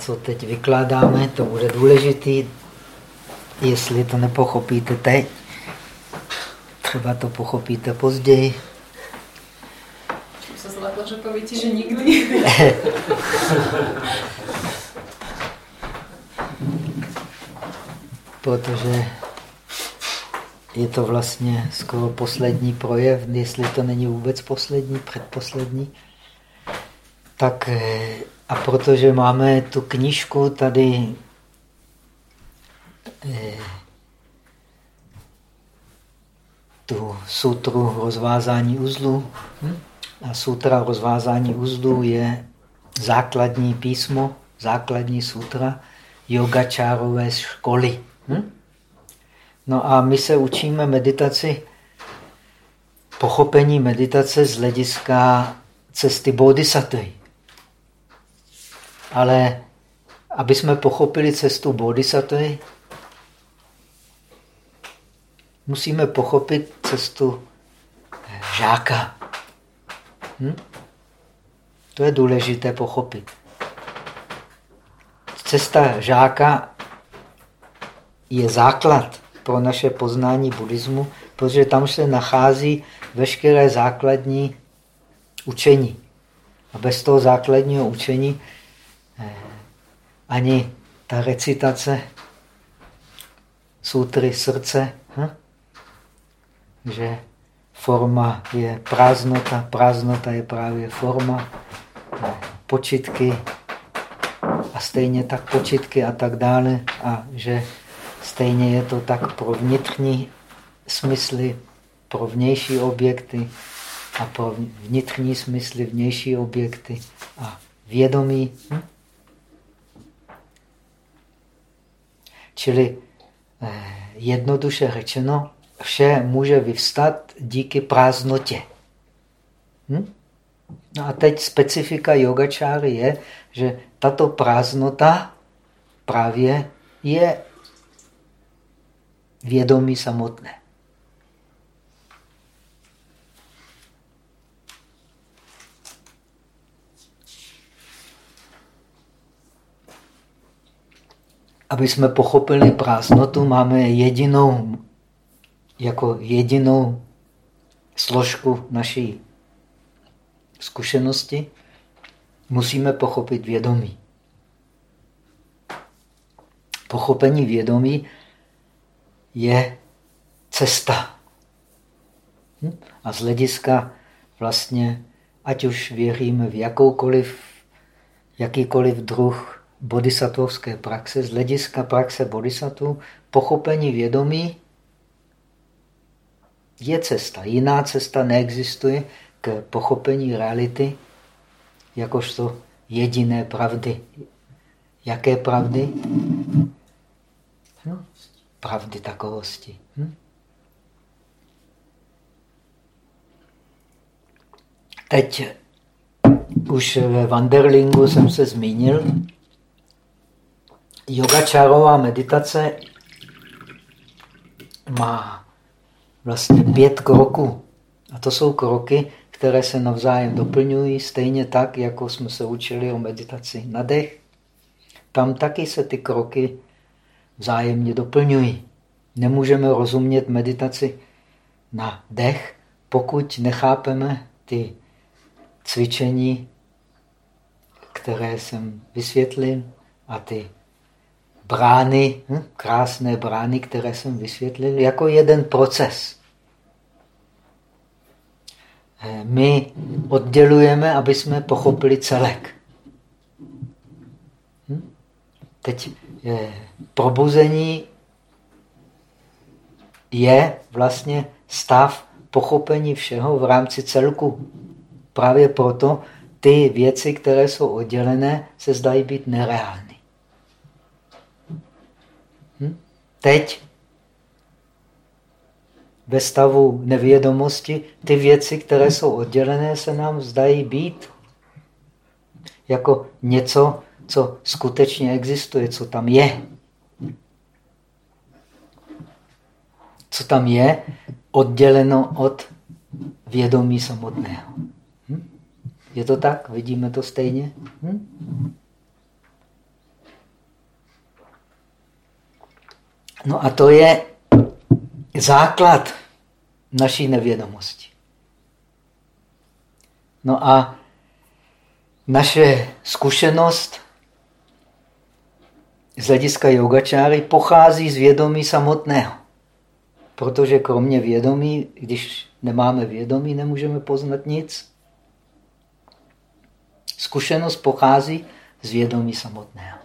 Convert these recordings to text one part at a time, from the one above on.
co teď vykládáme, to bude důležitý. Jestli to nepochopíte teď, třeba to pochopíte později. Se zlekla, že povíte, že nikdy. Protože je to vlastně skoro poslední projev, jestli to není vůbec poslední, předposlední. Tak eh, a protože máme tu knížku tady eh, tu sutru rozvázání uzlu. Hm? A sutra rozvázání uzlu je základní písmo, základní sutra yogačárové školy. Hm? No a my se učíme meditaci, pochopení meditace z hlediska cesty bodhisattva. Ale aby jsme pochopili cestu bodhisattva, musíme pochopit cestu eh, žáka. Hm? To je důležité pochopit. Cesta žáka je základ pro naše poznání buddhismu, protože tam se nachází veškeré základní učení. A bez toho základního učení ani ta recitace sutry srdce, hm? že forma je prázdnota, prázdnota je právě forma, eh, počitky a stejně tak počitky a tak dále a že Stejně je to tak pro vnitřní smysly, pro vnější objekty a pro vnitřní smysly, vnější objekty a vědomí. Hm? Čili eh, jednoduše řečeno, vše může vyvstat díky prázdnotě. Hm? No a teď specifika yogačáry je, že tato prázdnota právě je vědomí samotné. Aby jsme pochopili prázdnotu, máme jedinou, jako jedinou složku naší zkušenosti, musíme pochopit vědomí. Pochopení vědomí je cesta. Hm? A z hlediska vlastně, ať už věříme v jakoukoliv, jakýkoliv druh bodhisattvovské praxe, z hlediska praxe bodhisattva, pochopení vědomí je cesta. Jiná cesta neexistuje k pochopení reality, jakožto jediné pravdy. Jaké pravdy? Hm? pravdy takovosti. Hm? Teď už ve Wanderlingu jsem se zmínil, yogačárová meditace má vlastně pět kroků. A to jsou kroky, které se navzájem doplňují, stejně tak, jako jsme se učili o meditaci na dech. Tam taky se ty kroky vzájemně doplňují. Nemůžeme rozumět meditaci na dech, pokud nechápeme ty cvičení, které jsem vysvětlil, a ty brány, hm, krásné brány, které jsem vysvětlil, jako jeden proces. Eh, my oddělujeme, aby jsme pochopili celek. Hm? Teď probuzení je vlastně stav pochopení všeho v rámci celku. Právě proto ty věci, které jsou oddělené, se zdají být nereální. Hm? Teď ve stavu nevědomosti ty věci, které jsou oddělené, se nám zdají být jako něco, co skutečně existuje, co tam je. Co tam je, odděleno od vědomí samotného. Hm? Je to tak? Vidíme to stejně? Hm? No a to je základ naší nevědomosti. No a naše zkušenost z hlediska yogačáry pochází z vědomí samotného. Protože kromě vědomí, když nemáme vědomí, nemůžeme poznat nic. Zkušenost pochází z vědomí samotného.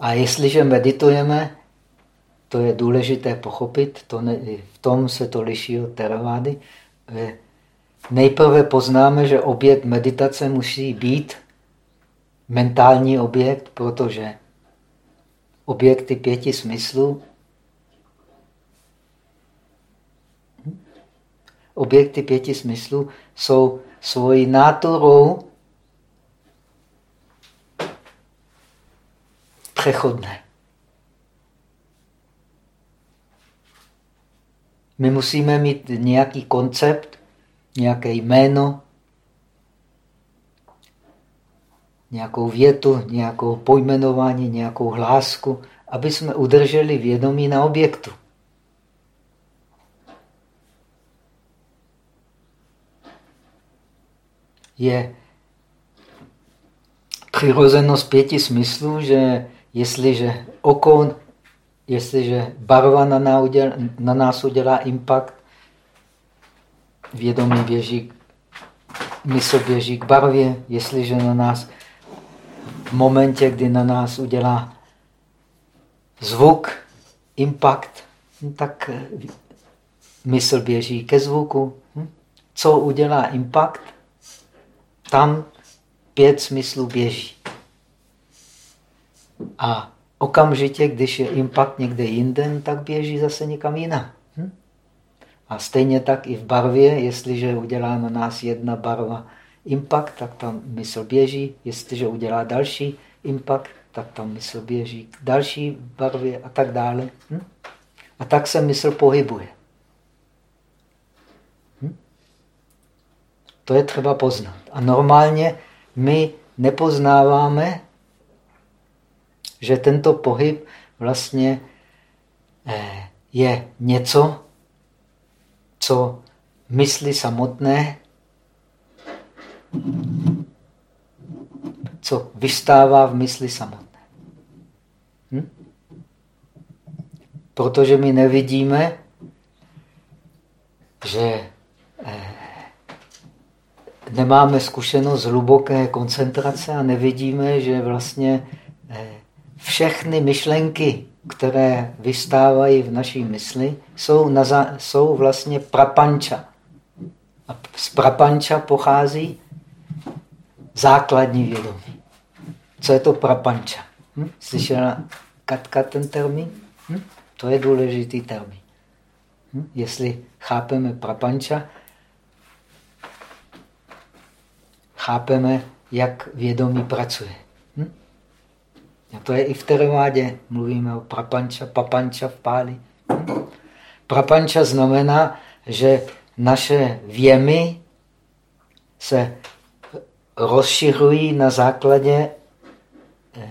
A jestliže meditujeme, to je důležité pochopit, to ne, v tom se to liší od teravády. Nejprve poznáme, že objekt meditace musí být mentální objekt, protože objekty pěti smyslů objekty pěti smyslů jsou svojí náturou přechodné. My musíme mít nějaký koncept, nějaké jméno, nějakou větu, nějakou pojmenování, nějakou hlásku, aby jsme udrželi vědomí na objektu. Je přirozenost pěti smyslů, že jestliže oko, jestliže barva na, nás udělá impact, vědomí běží, mysl běží k barvě, jestliže na nás v momentě, kdy na nás udělá zvuk, impact, no tak mysl běží ke zvuku. Hm? Co udělá impact, tam pět smyslů běží. A okamžitě, když je impact někde jinde, tak běží zase někam jinam. Hm? A stejně tak i v barvě, jestliže udělá na nás jedna barva impact, tak tam mysl běží. Jestliže udělá další impact, tak tam mysl běží k další barvě a tak dále. Hm? A tak se mysl pohybuje. Hm? To je třeba poznat. A normálně my nepoznáváme, že tento pohyb vlastně eh, je něco, co mysli samotné, co vystává v mysli samotné. Hm? Protože my nevidíme, že eh, nemáme zkušenost hluboké koncentrace a nevidíme, že vlastně všechny myšlenky, které vystávají v naší mysli, jsou, na, jsou vlastně prapanča. A z prapanča pochází základní vědomí. Co je to prapanča? Hm? Slyšela Katka ten termín? Hm? To je důležitý termín. Hm? Jestli chápeme prapanča, chápeme, jak vědomí pracuje. A to je i v teravádě. Mluvíme o prapanča, papanča v páli. Prapanča znamená, že naše věmy se rozšiřují na základě eh,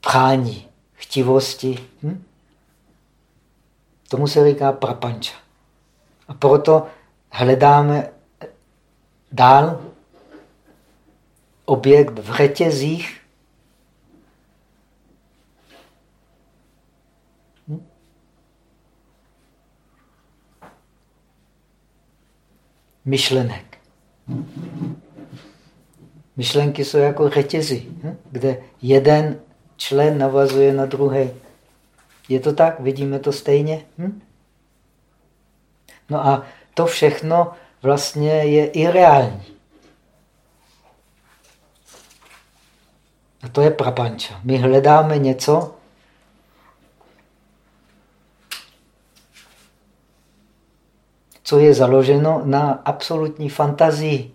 prání, chtivosti. Hm? Tomu se říká prapanča. A proto hledáme dál objekt v řetězích myšlenek. Myšlenky jsou jako řetězy, hm? kde jeden člen navazuje na druhý. Je to tak? Vidíme to stejně? Hm? No a to všechno vlastně je ireální. A to je prapanča. My hledáme něco, co je založeno na absolutní fantazii.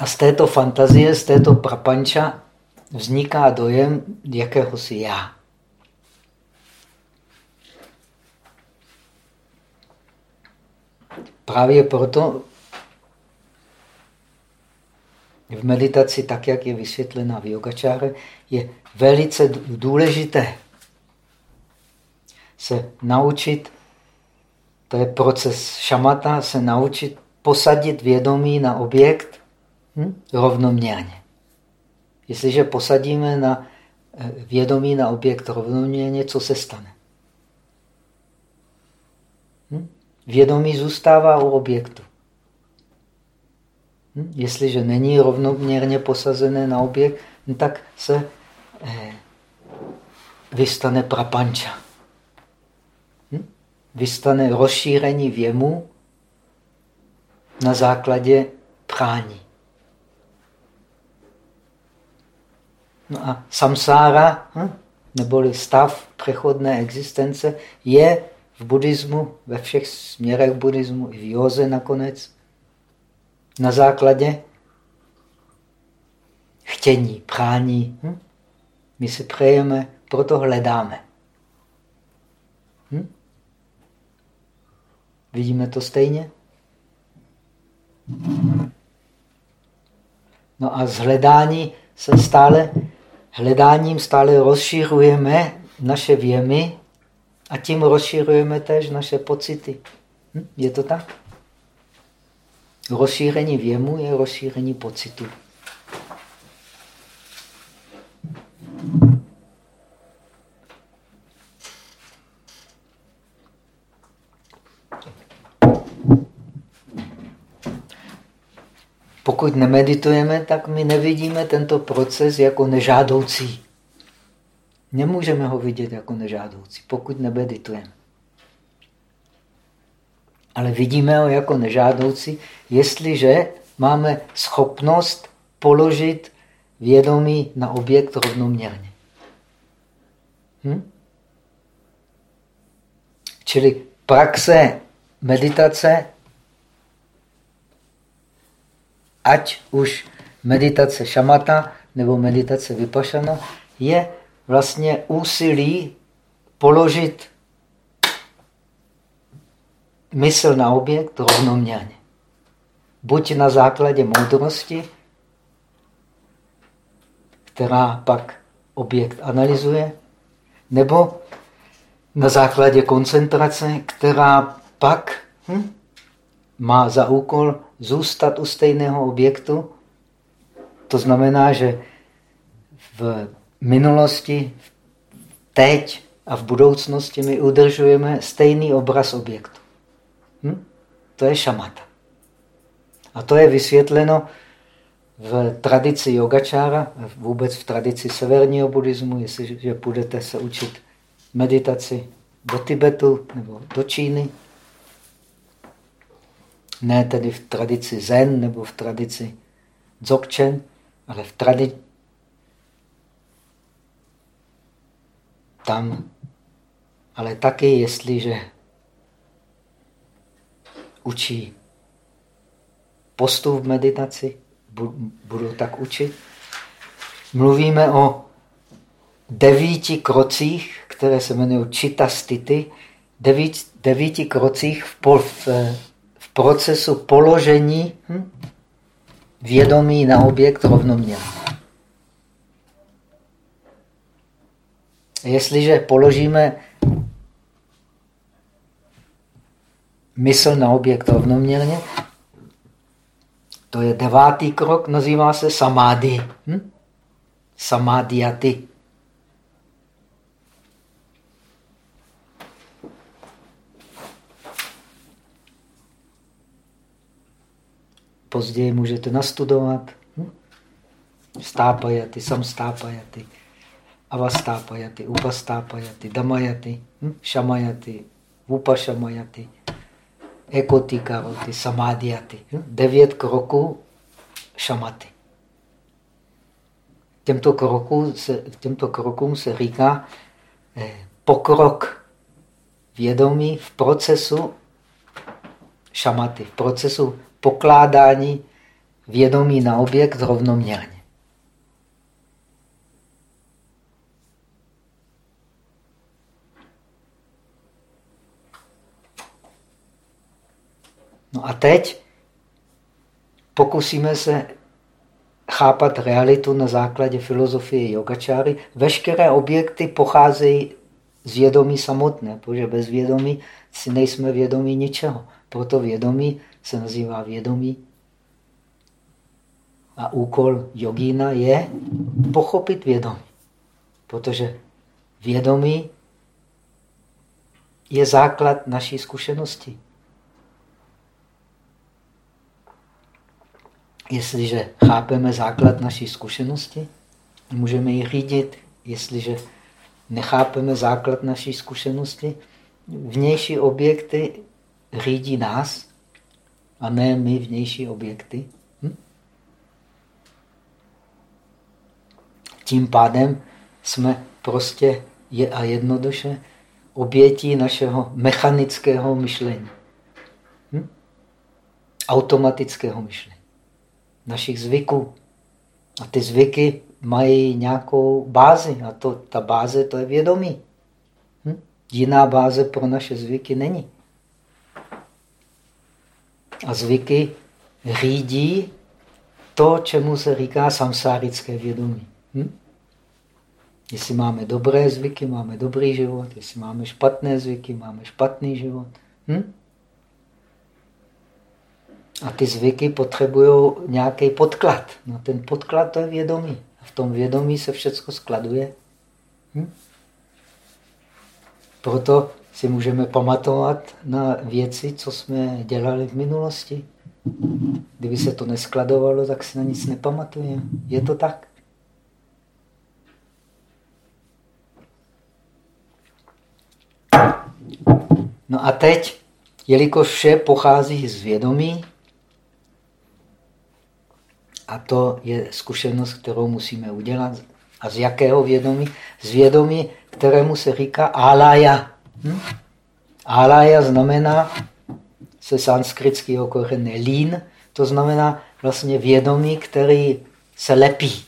A z této fantazie, z této prapanča vzniká dojem jakéhosi já. Právě proto v meditaci, tak jak je vysvětlena v yogačáře, je velice důležité se naučit, to je proces šamata, se naučit posadit vědomí na objekt hm, rovnoměrně. Jestliže posadíme na eh, vědomí na objekt rovnoměrně, co se stane? Hm? Vědomí zůstává u objektu. Jestliže není rovnoměrně posazené na objekt, no tak se eh, vystane prapanča. Hm? Vystane rozšíření věmu na základě prání. No a samsára, hm? neboli stav přechodné existence, je v buddhismu, ve všech směrech buddhismu, i v józe nakonec, na základě chtění, prání. Hm? My se přejeme, proto hledáme. Hm? Vidíme to stejně? No a z hledání se stále, hledáním stále rozšířujeme naše věmy a tím rozšířujeme též naše pocity. Hm? Je to tak? Rozšíření věmu je rozšíření pocitu. Pokud nemeditujeme, tak my nevidíme tento proces jako nežádoucí. Nemůžeme ho vidět jako nežádoucí, pokud nemeditujeme. Ale vidíme ho jako nežádoucí, jestliže máme schopnost položit vědomí na objekt rovnoměrně. Hm? Čili praxe meditace, ať už meditace šamata nebo meditace vypašana, je vlastně úsilí položit mysl na objekt rovnoměrně. Buď na základě moudrosti, která pak objekt analyzuje, nebo na základě koncentrace, která pak hm, má za úkol zůstat u stejného objektu. To znamená, že v minulosti, teď a v budoucnosti my udržujeme stejný obraz objektu. Hm? To je šamata. A to je vysvětleno v tradici yogačára, vůbec v tradici severního buddhismu, jestliže budete se učit meditaci do Tibetu nebo do Číny, ne tedy v tradici Zen nebo v tradici Dzogchen, ale v tradici tam, ale taky, jestliže učí postup v meditaci, budu tak učit. Mluvíme o devíti krocích, které se jmenují čita stity, devíti, devíti krocích v, pol, v, v procesu položení hm, vědomí na objekt rovnoměrně. Jestliže položíme mysl na objekt rovnoměrně, to je devátý krok, nazývá se samády. Hm? Samádiaty. Později můžete nastudovat. Hm? Stápajaty, samstápajaty avastápajaty, upastápajaty, damajaty, hm? šamajaty, upašamajaty, ekotikaroty, samádiaty. Hm? Devět kroků šamaty. Těmto, kroků se, těmto krokům se říká eh, pokrok vědomí v procesu šamaty, v procesu pokládání vědomí na objekt rovnoměrně. No a teď pokusíme se chápat realitu na základě filozofie yogačáry. Veškeré objekty pocházejí z vědomí samotné, protože bez vědomí si nejsme vědomí ničeho. Proto vědomí se nazývá vědomí. A úkol jogína je pochopit vědomí. Protože vědomí je základ naší zkušenosti. Jestliže chápeme základ naší zkušenosti, můžeme ji řídit. Jestliže nechápeme základ naší zkušenosti, vnější objekty řídí nás a ne my vnější objekty. Hm? Tím pádem jsme prostě je a jednoduše obětí našeho mechanického myšlení. Hm? Automatického myšlení. Našich zvyků. A ty zvyky mají nějakou bázi. A to, ta báze to je vědomí. Hm? Jiná báze pro naše zvyky není. A zvyky řídí to, čemu se říká samsárické vědomí. Hm? Jestli máme dobré zvyky, máme dobrý život. Jestli máme špatné zvyky, máme špatný život. Hm? A ty zvyky potřebují nějaký podklad. No ten podklad to je vědomí. A v tom vědomí se všechno skladuje. Hm? Proto si můžeme pamatovat na věci, co jsme dělali v minulosti. Kdyby se to neskladovalo, tak si na nic nepamatujeme. Je to tak. No a teď, jelikož vše pochází z vědomí, a to je zkušenost, kterou musíme udělat. A z jakého vědomí? Z vědomí, kterému se říká alaya. Hm? Alaya znamená se sanskritského kořene lín, to znamená vlastně vědomí, který se lepí.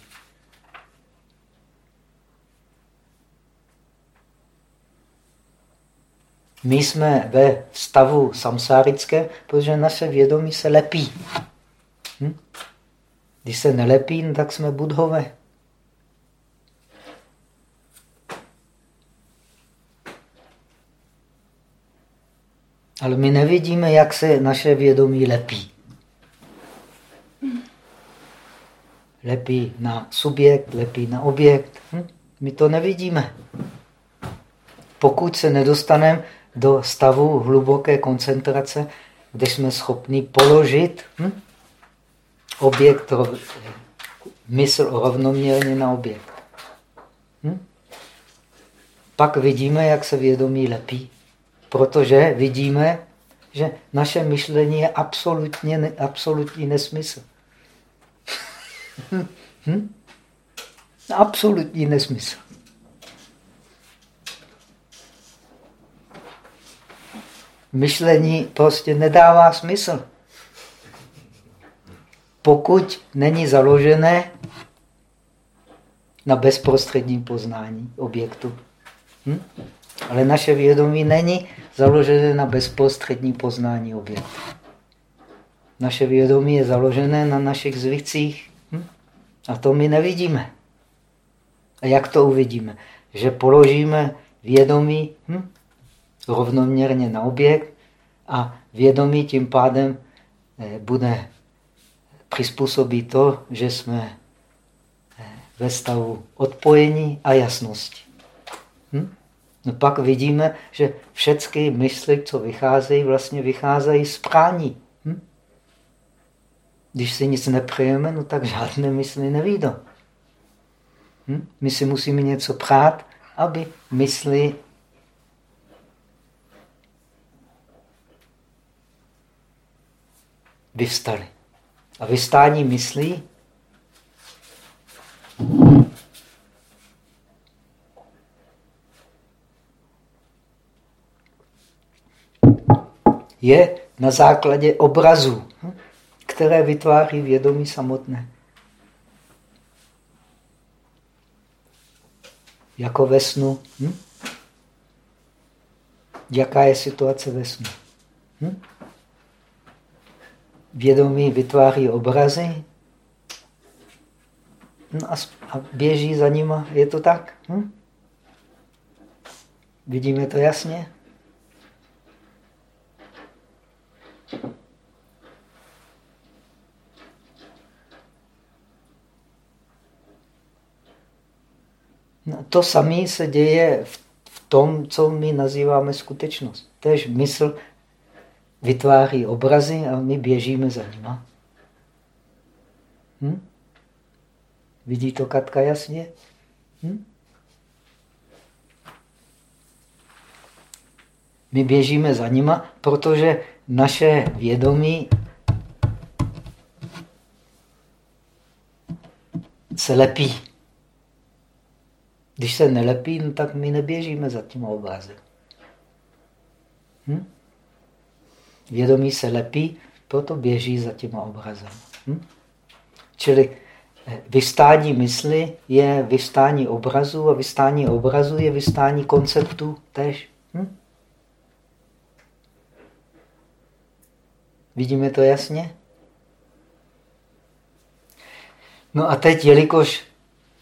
My jsme ve stavu samsárické, protože naše vědomí se lepí. Hm? Když se nelepí, tak jsme budhové. Ale my nevidíme, jak se naše vědomí lepí. Lepí na subjekt, lepí na objekt. Hm? My to nevidíme. Pokud se nedostaneme do stavu hluboké koncentrace, kde jsme schopni položit hm? Objekt, mysl rovnoměrně na objekt. Hm? Pak vidíme, jak se vědomí lepí, protože vidíme, že naše myšlení je absolutně, absolutní nesmysl. hm? Absolutní nesmysl. myšlení prostě nedává smysl. Pokud není založené na bezprostředním poznání objektu. Hm? Ale naše vědomí není založené na bezprostředním poznání objektu. Naše vědomí je založené na našich zvycích. Hm? A to my nevidíme. A jak to uvidíme? Že položíme vědomí hm? rovnoměrně na objekt a vědomí tím pádem eh, bude přizpůsobit to, že jsme eh, ve stavu odpojení a jasnosti. Hm? No pak vidíme, že všechny mysli, co vycházejí, vlastně vycházejí z prání. Hm? Když si nic nepřejeme, no tak žádné mysli nevídou. Hm? My si musíme něco prát, aby mysli vyvstali. A vystání myslí je na základě obrazů, které vytváří vědomí samotné. Jako ve snu. Hm? Jaká je situace ve snu? Hm? Vědomí vytváří obrazy no a, a běží za nima. Je to tak? Hm? Vidíme to jasně? No, to samé se děje v, v tom, co my nazýváme skutečnost. Tež mysl vytváří obrazy a my běžíme za nima. Hm? Vidí to Katka jasně? Hm? My běžíme za nima, protože naše vědomí se lepí. Když se nelepí, no tak my neběžíme za tím obrazem. Hm? Vědomí se lepí, proto běží za tím obrazem. Hm? Čili eh, vystání mysli je vystání obrazu a vystání obrazu je vystání konceptu tež. Hm? Vidíme to jasně? No a teď, jelikož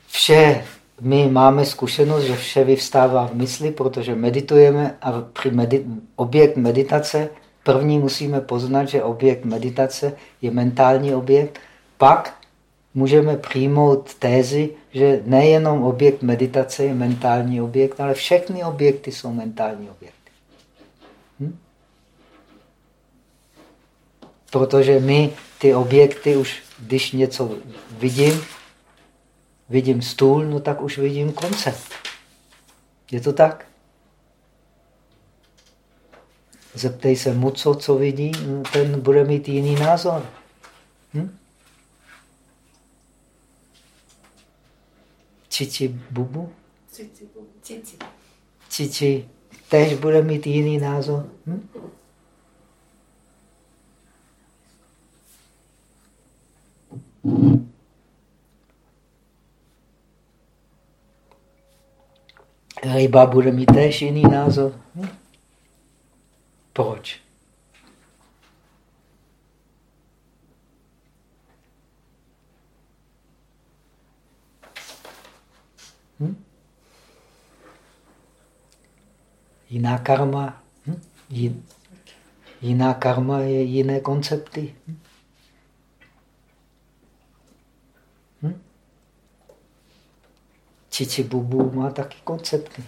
vše, my máme zkušenost, že vše vyvstává v mysli, protože meditujeme a při medi objekt meditace první musíme poznat, že objekt meditace je mentální objekt, pak můžeme přijmout tézy, že nejenom objekt meditace je mentální objekt, ale všechny objekty jsou mentální objekty. Hm? Protože my ty objekty už, když něco vidím, vidím stůl, no tak už vidím koncept. Je to tak? Zeptej se mu, co, co vidí, ten bude mít jiný názor. Hm? Čiči bubu? Cici bubu. Cici. Cici tež bude mít jiný názor. Hm? Ryba bude mít též jiný názor. Hm? Proč? Hm? Jiná karma. Hm? Jiná karma je jiné koncepty. Hm? Čiči bubu má taky koncepty.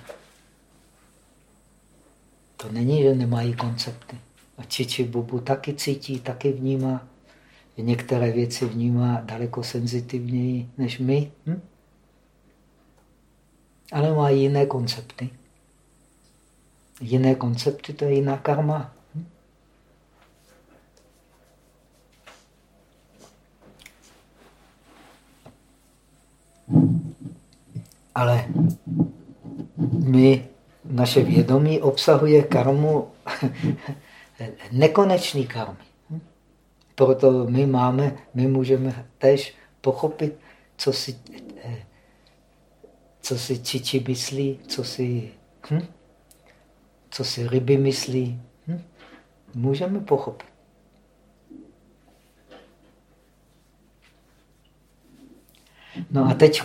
To není, že nemají koncepty. A čiči bubu taky cítí, taky vnímá. Některé věci vnímá daleko senzitivněji než my. Hm? Ale má jiné koncepty. Jiné koncepty, to je jiná karma. Hm? Ale my, naše vědomí obsahuje karmu, nekonečný karmy. Proto my máme, my můžeme tež pochopit, co si, co si čiči myslí, co si, hm? co si ryby myslí. Hm? Můžeme pochopit. No a teď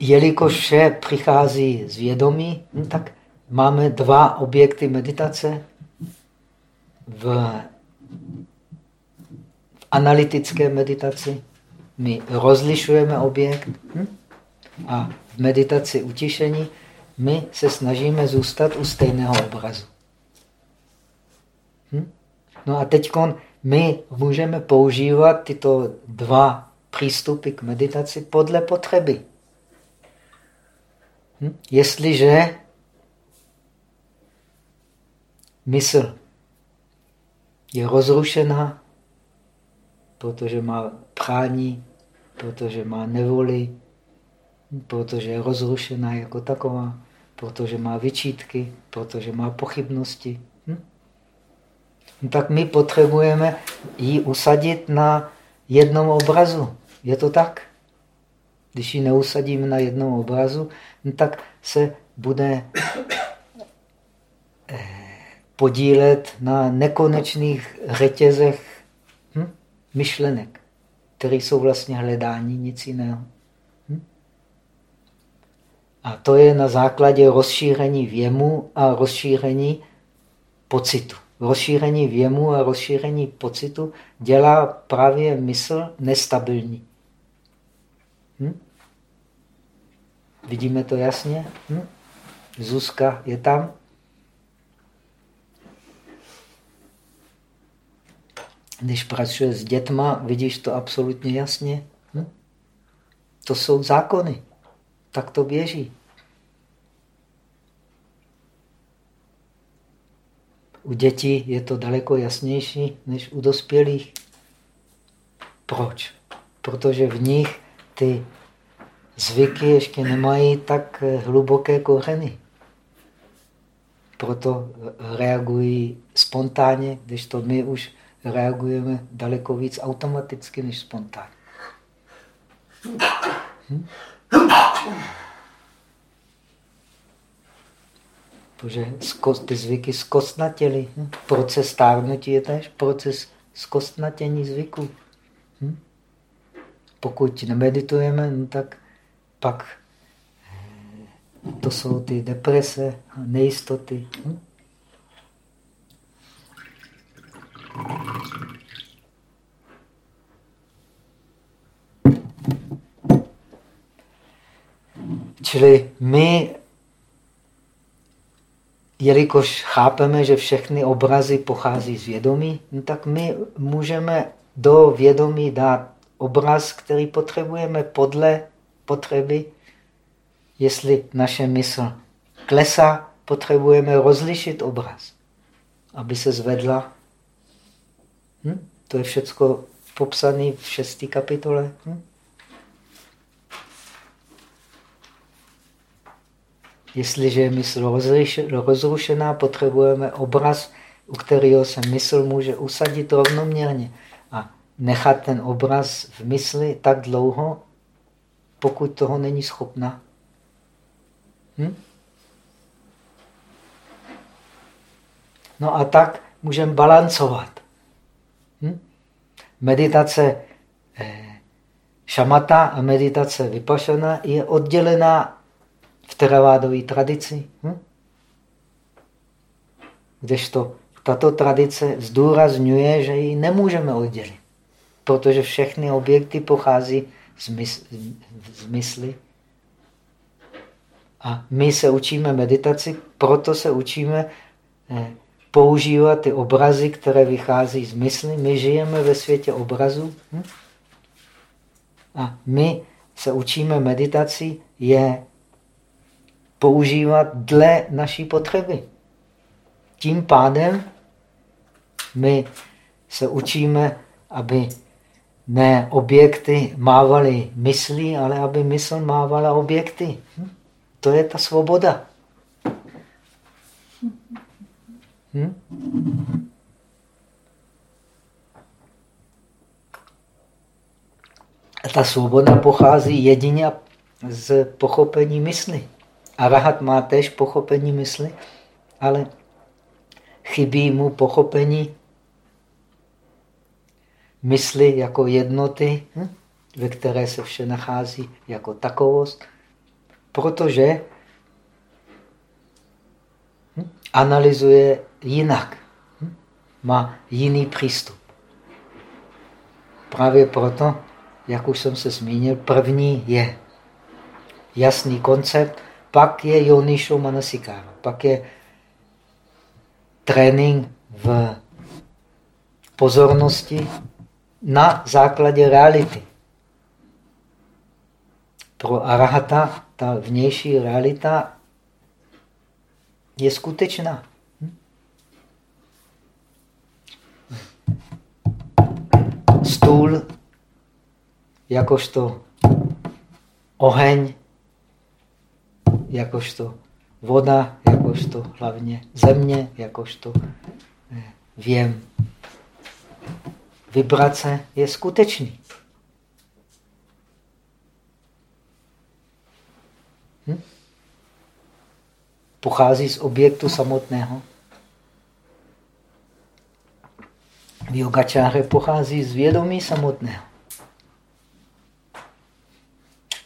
jelikož vše přichází z vědomí, no tak máme dva objekty meditace. V, analytické meditaci my rozlišujeme objekt hm? a v meditaci utišení my se snažíme zůstat u stejného obrazu. Hm? No a teď my můžeme používat tyto dva přístupy k meditaci podle potřeby. Hm? Jestliže mysl je rozrušená, protože má prání, protože má nevoli, protože je rozrušená jako taková, protože má vyčítky, protože má pochybnosti. Hm? No tak my potřebujeme ji usadit na jednom obrazu. Je to tak? Když ji neusadíme na jednom obrazu, no tak se bude eh, podílet na nekonečných řetězech hm? myšlenek. které jsou vlastně hledání, nic jiného. Hm? A to je na základě rozšíření věmu a rozšíření pocitu. Rozšíření věmu a rozšíření pocitu dělá právě mysl nestabilní. Hm? Vidíme to jasně? Hm? Zuzka je tam? Když pracuje s dětma, vidíš to absolutně jasně. Hm? To jsou zákony. Tak to běží. U dětí je to daleko jasnější než u dospělých. Proč? Protože v nich ty zvyky ještě nemají tak hluboké kořeny. Proto reagují spontánně, když to my už reagujeme daleko víc automaticky než spontánně. Hm? Protože ty zvyky zkostnatěly. Hm? Proces stárnutí je tež proces zkostnatění zvyků. Pokud nemeditujeme, no tak pak eh, to jsou ty deprese, nejistoty. Hm? Čili my, jelikož chápeme, že všechny obrazy pochází z vědomí, no tak my můžeme do vědomí dát obraz, který potřebujeme podle potřeby. Jestli naše mysl klesá, potřebujeme rozlišit obraz, aby se zvedla. Hm? To je všechno popsané v šestý kapitole. Hm? Jestliže je mysl rozrušená, potřebujeme obraz, u kterého se mysl může usadit rovnoměrně nechat ten obraz v mysli tak dlouho, pokud toho není schopna. Hm? No a tak můžeme balancovat. Hm? Meditace eh, šamata a meditace vypašana je oddělená v teravádové tradici. Hm? Kdežto tato tradice zdůrazňuje, že ji nemůžeme oddělit, protože všechny objekty pochází z, mys z mysli. A my se učíme meditaci, proto se učíme eh, používat ty obrazy, které vychází z mysli. My žijeme ve světě obrazů. Hm? A my se učíme meditaci, je používat dle naší potřeby. Tím pádem my se učíme, aby ne objekty mávaly myslí, ale aby mysl mávala objekty. Hm? To je ta svoboda. Hm? A ta svoboda pochází jedině z pochopení mysli. Arahat má též pochopení mysli, ale chybí mu pochopení mysli jako jednoty, hm? ve které se vše nachází jako takovost, protože hm? analyzuje jinak, hm? má jiný přístup. Právě proto, jak už jsem se zmínil, první je jasný koncept, pak je Yonisho Manasikara, pak je trénink v pozornosti na základě reality. Pro arahata ta vnější realita je skutečná. Stůl jakožto oheň jakožto voda, jakožto hlavně země, jakožto eh, věm. Vibrace je skutečný. Hm? Pochází z objektu samotného. V yogačáře pochází z vědomí samotného.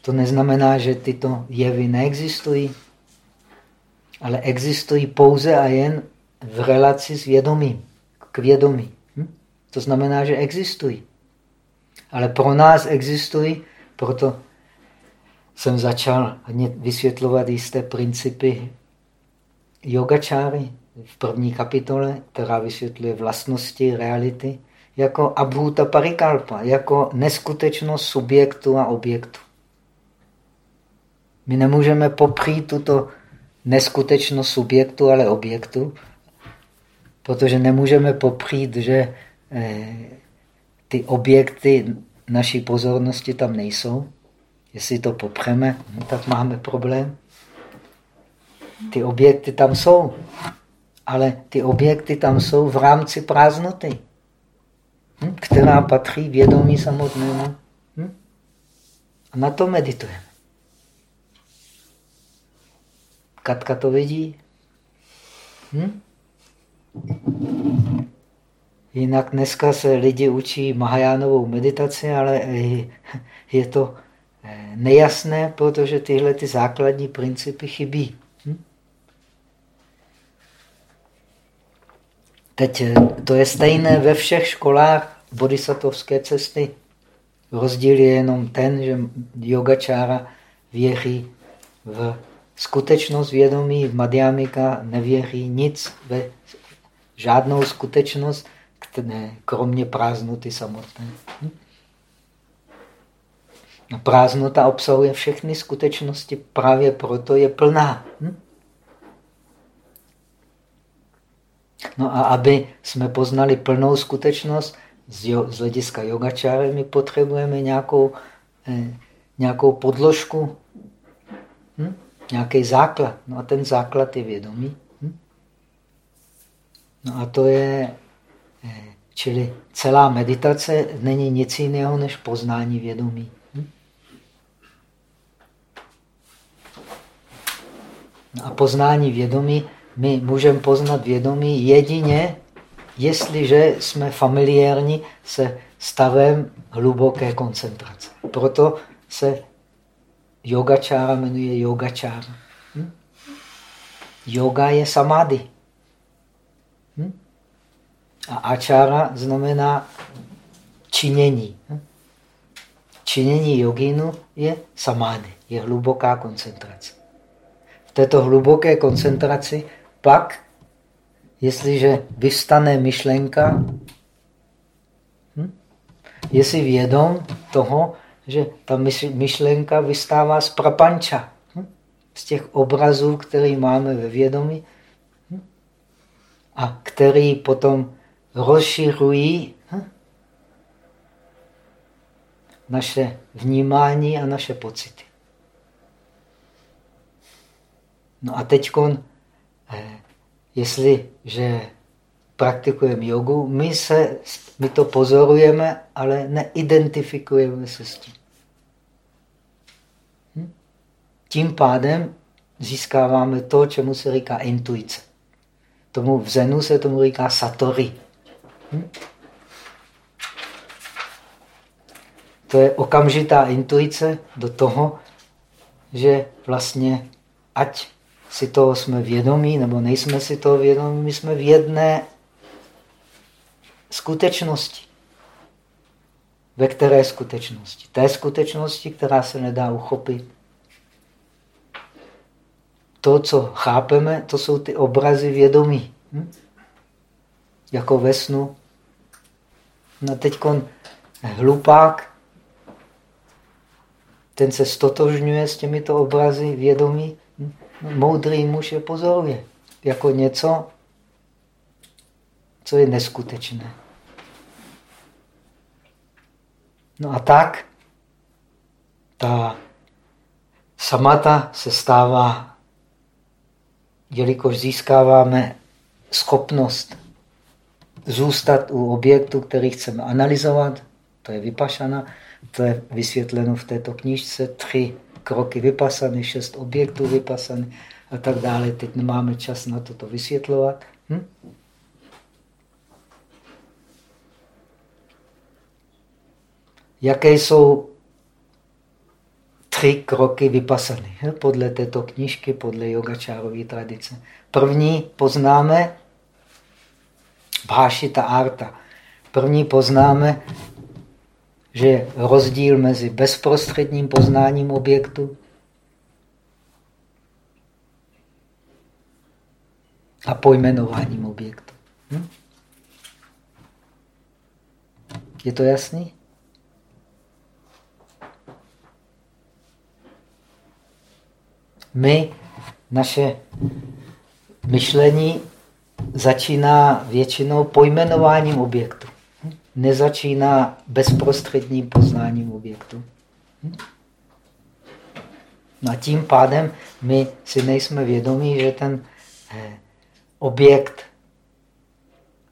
To neznamená, že tyto jevy neexistují, ale existují pouze a jen v relaci s vědomím, k vědomí. To znamená, že existují. Ale pro nás existují, proto jsem začal vysvětlovat jisté principy yogačáry v první kapitole, která vysvětluje vlastnosti reality, jako abhuta parikalpa, jako neskutečnost subjektu a objektu. My nemůžeme popřít tuto neskutečnost subjektu, ale objektu, protože nemůžeme popřít, že ty objekty naší pozornosti tam nejsou. Jestli to popřeme, no tak máme problém. Ty objekty tam jsou, ale ty objekty tam jsou v rámci prázdnoty, hm? která patří vědomí samotnému. Hm? A na to meditujeme. Katka to vidí. Hm? Jinak dneska se lidi učí Mahajánovou meditaci, ale je to eh, nejasné, protože tyhle ty základní principy chybí. Hm? Teď eh, to je stejné ve všech školách bodhisattvské cesty. Rozdíl je jenom ten, že yogačára věří v skutečnost vědomí, v Madhyamika nevěří nic ve žádnou skutečnost, ne, kromě prázdnoty samotné. Hm? A prázdnota obsahuje všechny skutečnosti, právě proto je plná. Hm? No a aby jsme poznali plnou skutečnost, z, jo, z hlediska yogačáry my potřebujeme nějakou, eh, nějakou podložku, hm? nějaký základ. No a ten základ je vědomí. Hm? No a to je čili celá meditace není nic jiného než poznání vědomí. Hm? No a poznání vědomí, my můžeme poznat vědomí jedině, jestliže jsme familiární se stavem hluboké koncentrace. Proto se yogačára jmenuje yogačára. Hm? Yoga je samády. A ačára znamená činění. Činění jogínu je samády, je hluboká koncentrace. V této hluboké koncentraci pak, jestliže vystane myšlenka, hm, je si vědom toho, že ta myšlenka vystává z prapanča, hm, z těch obrazů, které máme ve vědomí hm, a který potom rozšiřují naše vnímání a naše pocity. No a teď, eh, jestliže praktikujeme jogu, my, se, my to pozorujeme, ale neidentifikujeme se s tím. Hm? Tím pádem získáváme to, čemu se říká intuice. Tomu v Zenu se tomu říká satori. To je okamžitá intuice do toho, že vlastně ať si toho jsme vědomí, nebo nejsme si toho vědomí, my jsme v jedné skutečnosti. Ve které skutečnosti? Té skutečnosti, která se nedá uchopit. To, co chápeme, to jsou ty obrazy vědomí. Hm? Jako ve snu No teď hlupák, ten se stotožňuje s těmito obrazy vědomí. Moudrý muž je pozoruje jako něco, co je neskutečné. No a tak ta samata se stává, jelikož získáváme schopnost zůstat u objektu, který chceme analyzovat, to je vypašana, to je vysvětleno v této knižce, tři kroky vypasany, šest objektů vypasany a tak dále. Teď nemáme čas na toto vysvětlovat. Hm? Jaké jsou tři kroky vypasany. Podle této knížky, podle yogačárové tradice. První poznáme Bhášita Arta. První poznáme, že je rozdíl mezi bezprostředním poznáním objektu a pojmenováním objektu. Hm? Je to jasný? My, naše myšlení začíná většinou pojmenováním objektu. Nezačíná bezprostředním poznáním objektu. No a tím pádem my si nejsme vědomí, že ten eh, objekt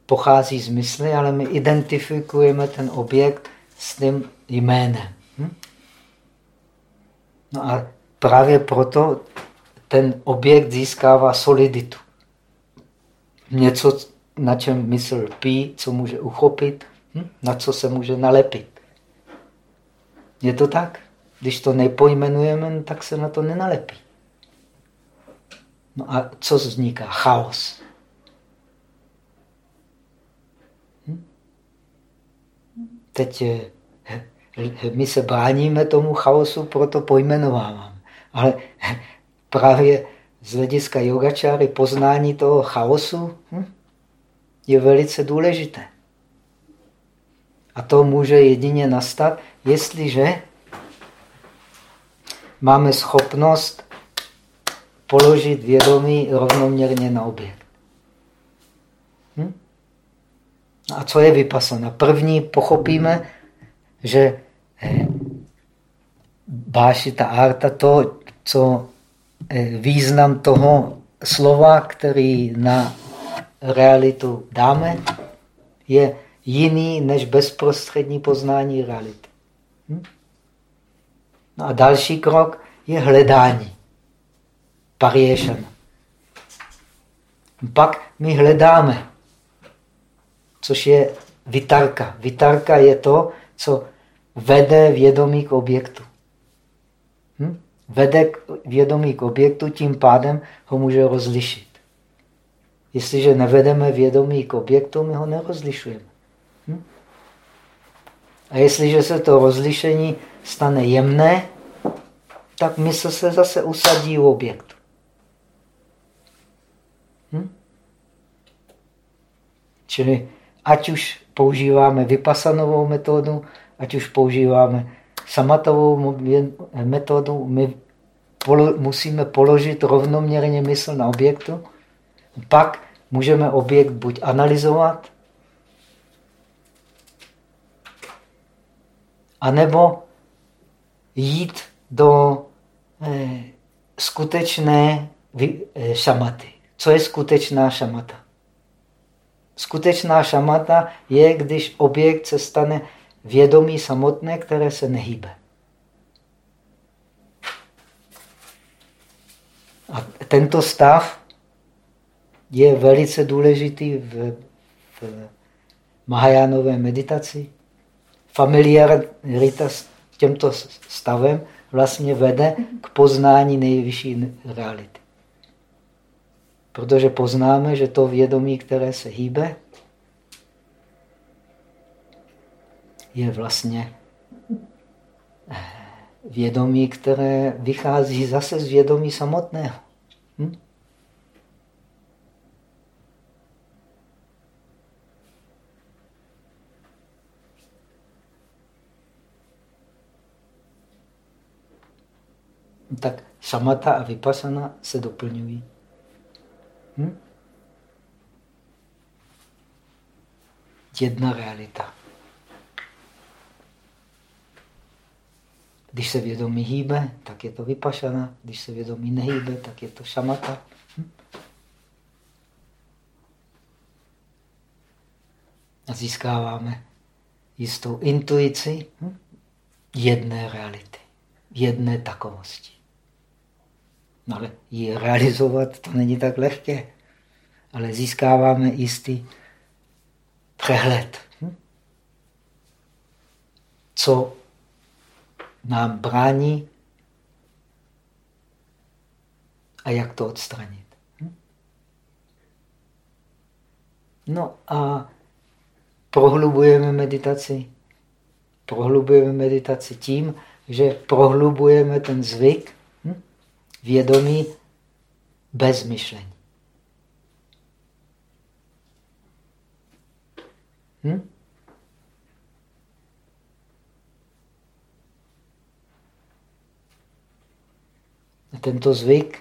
pochází z mysli, ale my identifikujeme ten objekt s tím jménem. No a právě proto ten objekt získává soliditu. Něco, na čem mysl lpí, co může uchopit, hm? na co se může nalepit. Je to tak? Když to nepojmenujeme, tak se na to nenalepí. No a co vzniká? Chaos. Hm? Teď my se bráníme tomu chaosu, proto pojmenováváme. Ale právě z hlediska yogačáry poznání toho chaosu hm, je velice důležité. A to může jedině nastat, jestliže máme schopnost položit vědomí rovnoměrně na objekt. Hm? A co je vypasana? První pochopíme, že eh, bášita arta, to, co význam toho slova, který na realitu dáme, je jiný než bezprostřední poznání reality. Hm? No a další krok je hledání. Pariešana. Pak my hledáme, což je vitarka. Vitarka je to, co vede vědomí k objektu. Vede vědomí k objektu, tím pádem ho může rozlišit. Jestliže nevedeme vědomí k objektu, my ho nerozlišujeme. Hm? A jestliže se to rozlišení stane jemné, tak mysl se zase usadí u objektu. Hm? Čili ať už používáme vypasanovou metodu, ať už používáme samatovou metodu my polo, musíme položit rovnoměrně mysl na objektu, pak můžeme objekt buď analyzovat, anebo jít do eh, skutečné eh, šamaty. Co je skutečná šamata? Skutečná šamata je, když objekt se stane vědomí samotné, které se nehýbe. A tento stav je velice důležitý v, v Mahajánové meditaci. Familiarita s tímto stavem vlastně vede k poznání nejvyšší reality. Protože poznáme, že to vědomí, které se hýbe, je vlastně eh, vědomí, které vychází zase z vědomí samotného. Hm? Tak samata a vypasana se doplňují. Hm? Jedna realita. Když se vědomí hýbe, tak je to vypašana. Když se vědomí nehýbe, tak je to šamata. Hm? A získáváme jistou intuici hm? jedné reality, jedné takovosti. No ale ji realizovat to není tak lehké, ale získáváme jistý přehled. Hm? Co nám brání a jak to odstranit. Hm? No a prohlubujeme meditaci. Prohlubujeme meditaci tím, že prohlubujeme ten zvyk hm? vědomí bez myšlení. Hmm? Tento zvyk,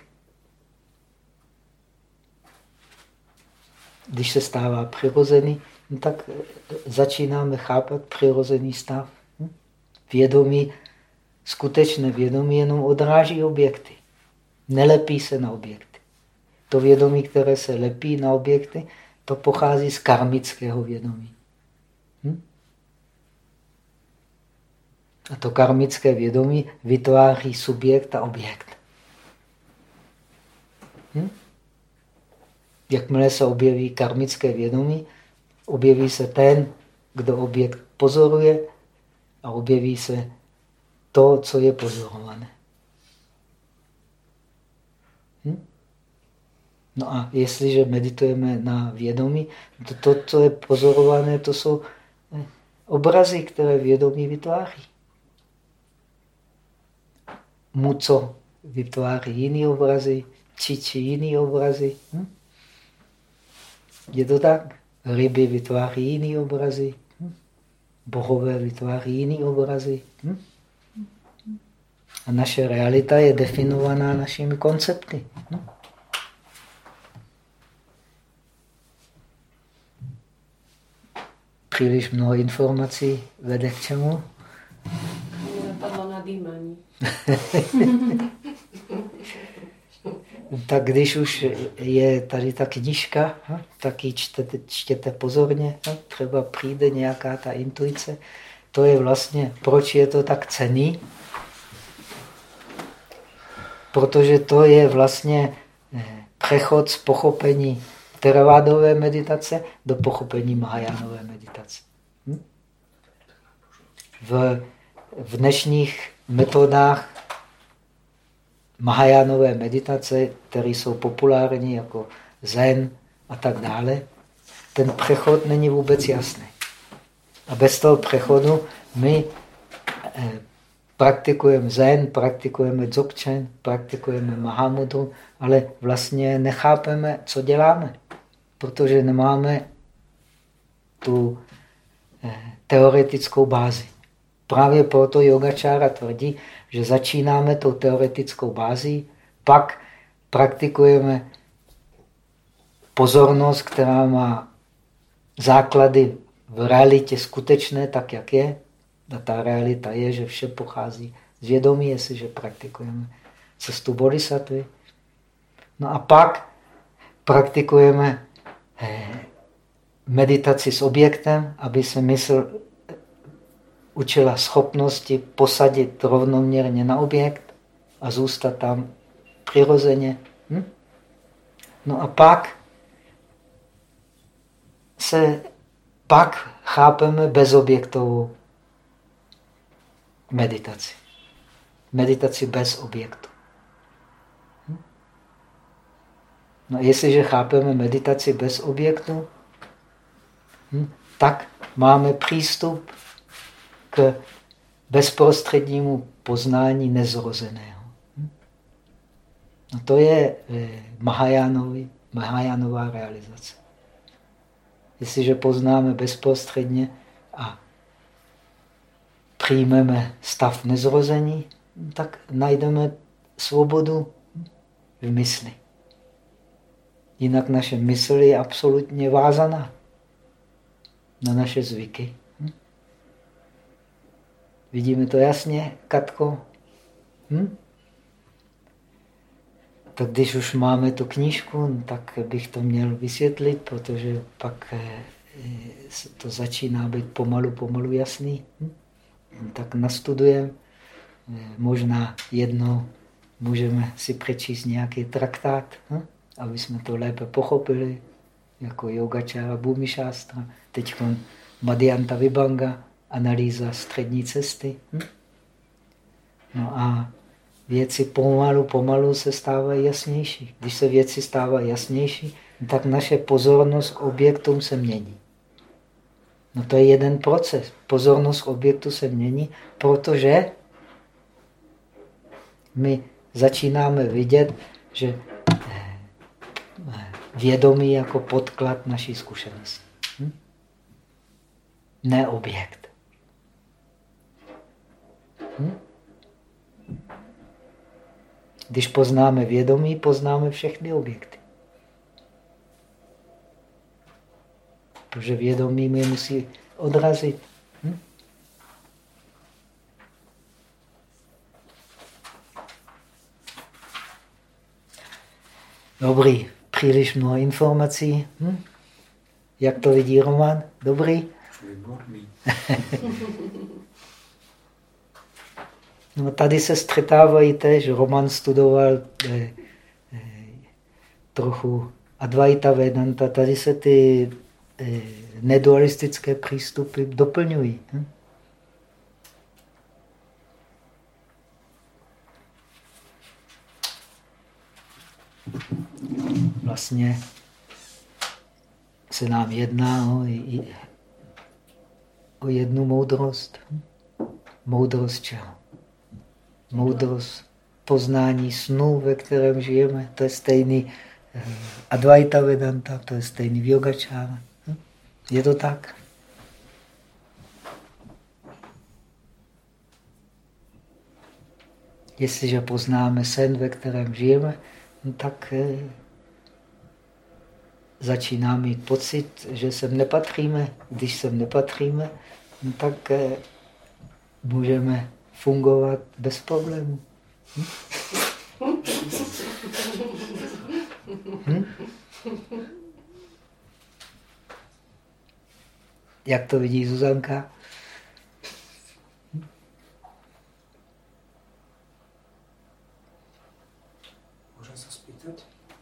když se stává přirozený, no tak začínáme chápat přirozený stav. Hm? Vědomí, skutečné vědomí jenom odráží objekty. Nelepí se na objekty. To vědomí, které se lepí na objekty, to pochází z karmického vědomí. Hm? A to karmické vědomí vytváří subjekt a objekt. Jakmile se objeví karmické vědomí, objeví se ten, kdo objekt pozoruje a objeví se to, co je pozorované. Hm? No a jestliže meditujeme na vědomí, to, to, co je pozorované, to jsou eh, obrazy, které vědomí vytváří. Mu co vytváří jiný obrazy, či, či jiný obrazy. Hm? Je to tak? Ryby vytváří jiný obrazy. Bohové vytváří jiný obrazy. A naše realita je definovaná našimi koncepty. Příliš mnoho informací vede k čemu? Napadlo nadýmání. tak když už je tady ta knižka, hm, tak ji čtete, čtěte pozorně, hm, třeba přijde nějaká ta intuice. To je vlastně, proč je to tak cený? Protože to je vlastně eh, přechod z pochopení teravádové meditace do pochopení Mahajánové meditace. Hm? V, v dnešních metodách Mahajánové meditace, které jsou populární jako zen a tak dále, ten přechod není vůbec jasný. A bez toho přechodu my eh, praktikujeme zen, praktikujeme dzogchen, praktikujeme mahamudru, ale vlastně nechápeme, co děláme, protože nemáme tu eh, teoretickou bázi. Právě proto yogačára tvrdí, že začínáme tou teoretickou bází, pak praktikujeme pozornost, která má základy v realitě skutečné, tak jak je. A ta realita je, že vše pochází z vědomí, jestliže praktikujeme cestu bodhisattvy. No a pak praktikujeme eh, meditaci s objektem, aby se mysl učila schopnosti posadit rovnoměrně na objekt a zůstat tam přirozeně. Hm? No a pak se pak chápeme bezobjektovou meditaci. Meditaci bez objektu. Hm? No a jestliže chápeme meditaci bez objektu, hm, tak máme přístup k bezprostřednímu poznání nezrozeného. No to je eh, Mahajánová realizace. Jestliže poznáme bezprostředně a přijmeme stav nezrození, tak najdeme svobodu v mysli. Jinak naše mysl je absolutně vázaná na naše zvyky. Vidíme to jasně, Katko? Hm? Tak když už máme tu knížku, tak bych to měl vysvětlit, protože pak eh, to začíná být pomalu, pomalu jasný. Hm? Tak nastudujeme. Eh, možná jedno můžeme si přečíst nějaký traktát, hm? aby jsme to lépe pochopili, jako yogačára Bhumišástra, teď Madhyanta Vibhanga, analýza střední cesty. Hm? No a věci pomalu, pomalu se stávají jasnější. Když se věci stávají jasnější, tak naše pozornost k objektům se mění. No to je jeden proces. Pozornost k objektu se mění, protože my začínáme vidět, že eh, vědomí jako podklad naší zkušenosti. Hm? Ne objekt. Hm? Když poznáme vědomí, poznáme všechny objekty. Protože vědomí mě musí odrazit. Hm? Dobrý, příliš mnoho informací. Hm? Jak to vidí Roman? Dobrý? Výborný. no tady se střetávají tež. Roman studoval eh, eh, trochu Advaita Vedanta. Tady se ty eh, nedualistické přístupy doplňují. Hm? Vlastně se nám jedná o, o jednu moudrost. Moudrost čeho? Moudrost poznání snu, ve kterém žijeme. To je stejný eh, Advaita Vedanta, to je stejný Yogačára. Hm? Je to tak? Jestliže poznáme sen, ve kterém žijeme, no tak eh, začíná mít pocit, že sem nepatříme. Když sem nepatříme, no tak eh, můžeme fungovat bez problémů. Hm? Hm? Jak to vidí Zuzanka?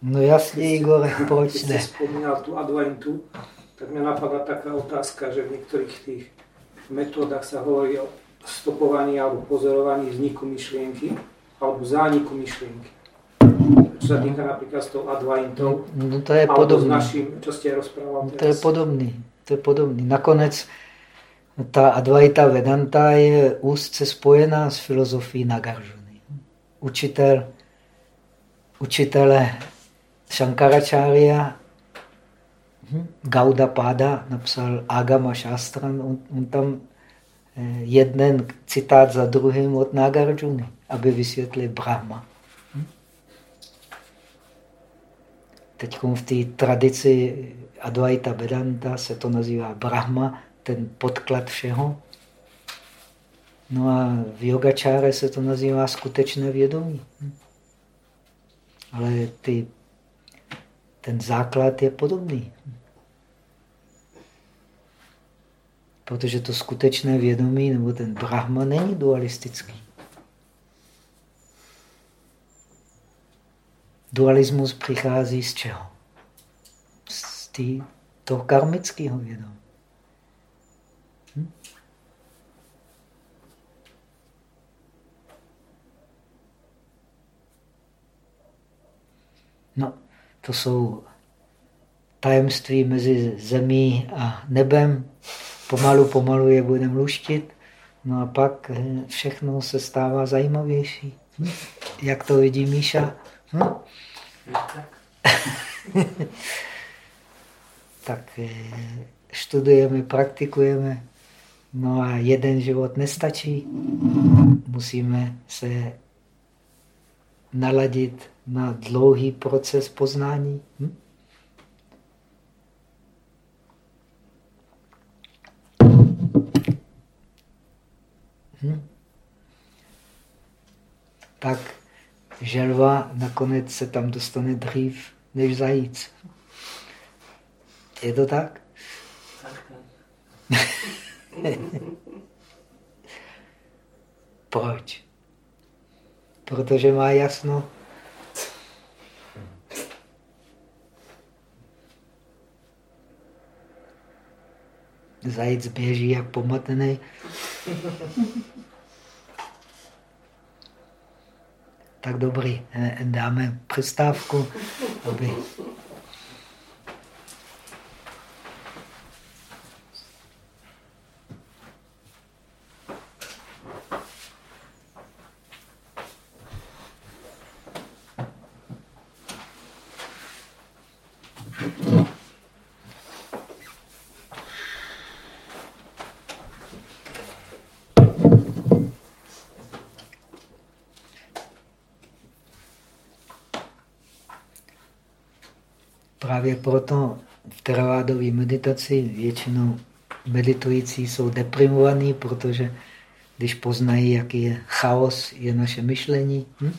No jasně, Igor, proč ne? Když vzpomínal tu adventu, tak mě napadla taká otázka, že v některých těch metodách se hovorí o stopovaní alebo pozorovaní vzniku myšlienky alebo zániku myšlienky. Čo sa týka napríklad s tou advaintou, no, no to je podobný. s naším, čo ste rozprával no, To je podobný. To je podobný. Nakonec ta Advaita Vedanta je úzce spojená s filozofií Nagarjuna. Učitel, učitele Shankaracharya hm, Gauda Pada napsal Agama Shastran, on, on tam jeden citát za druhým od Nagarjuna, aby vysvětlil Brahma. Hm? Teď v té tradici Advaita Vedanta se to nazývá Brahma, ten podklad všeho. No a v yogačáre se to nazývá skutečné vědomí. Hm? Ale ty ten základ je podobný. Protože to skutečné vědomí nebo ten Brahma není dualistický. Dualismus přichází z čeho? Z tý, toho karmického vědomí. Hm? No, to jsou tajemství mezi zemí a nebem. Pomalu, pomalu je budeme luštit. No a pak eh, všechno se stává zajímavější. Hm? Jak to vidí Míša? Hm? tak eh, studujeme, praktikujeme. No a jeden život nestačí. Musíme se naladit na dlouhý proces poznání. Hm? Hm? Tak želva nakonec se tam dostane dřív než zajíc. Je to tak? Proč? Protože má jasno. Zajíc běží jak pomatený. Tak dobrý. Eh, dáme přestávku, aby Právě proto v teravádové meditaci většinou meditující jsou deprimovaní, protože když poznají, jaký je chaos, je naše myšlení. Hm?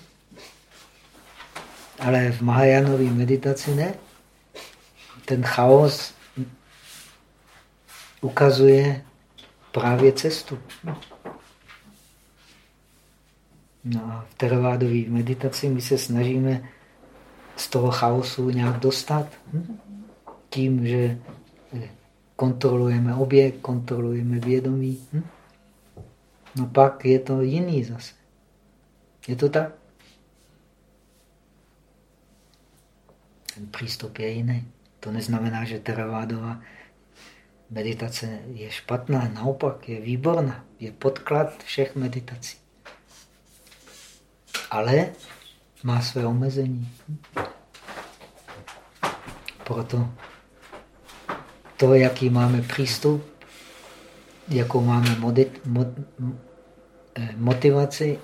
Ale v Mahajánové meditaci ne. Ten chaos ukazuje právě cestu. No a v teravádové meditaci my se snažíme z toho chaosu nějak dostat. Hm? Tím, že kontrolujeme objekt, kontrolujeme vědomí. Hm? No pak je to jiný zase. Je to tak? Ten přístup je jiný. To neznamená, že teravádová meditace je špatná, naopak je výborná. Je podklad všech meditací. Ale má své omezení. Proto to, jaký máme přístup, jakou máme modit, mod, eh, motivaci,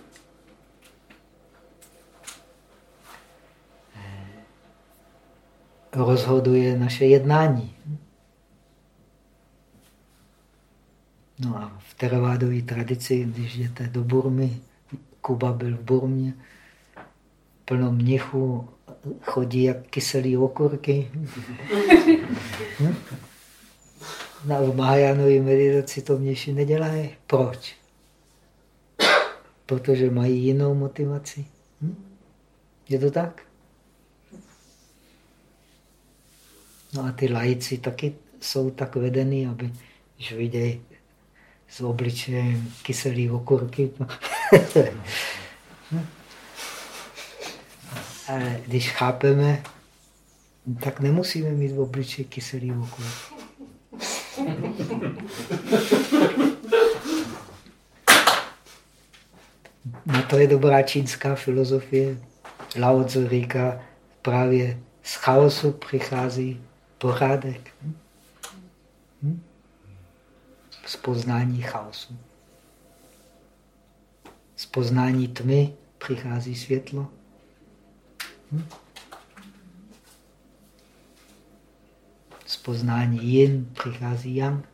eh, rozhoduje naše jednání. No a v teravádové tradici, když jdete do Burmy, Kuba byl v Burmě, plno mnichů chodí jak kyselý okurky. Na v Mahajánové meditaci to mniši nedělají. Proč? Protože mají jinou motivaci. Hm? Je to tak? No a ty lajci taky jsou tak vedení, aby když vidějí s obličejem kyselý okurky? Když chápeme, tak nemusíme mít v obličeji kyselý okolo. Na to je dobrá čínská filozofie. Lao Tzu říká, právě z chaosu přichází pořádek. Hm? Z poznání chaosu. Z poznání tmy přichází světlo. Z poznání jin přichází yang.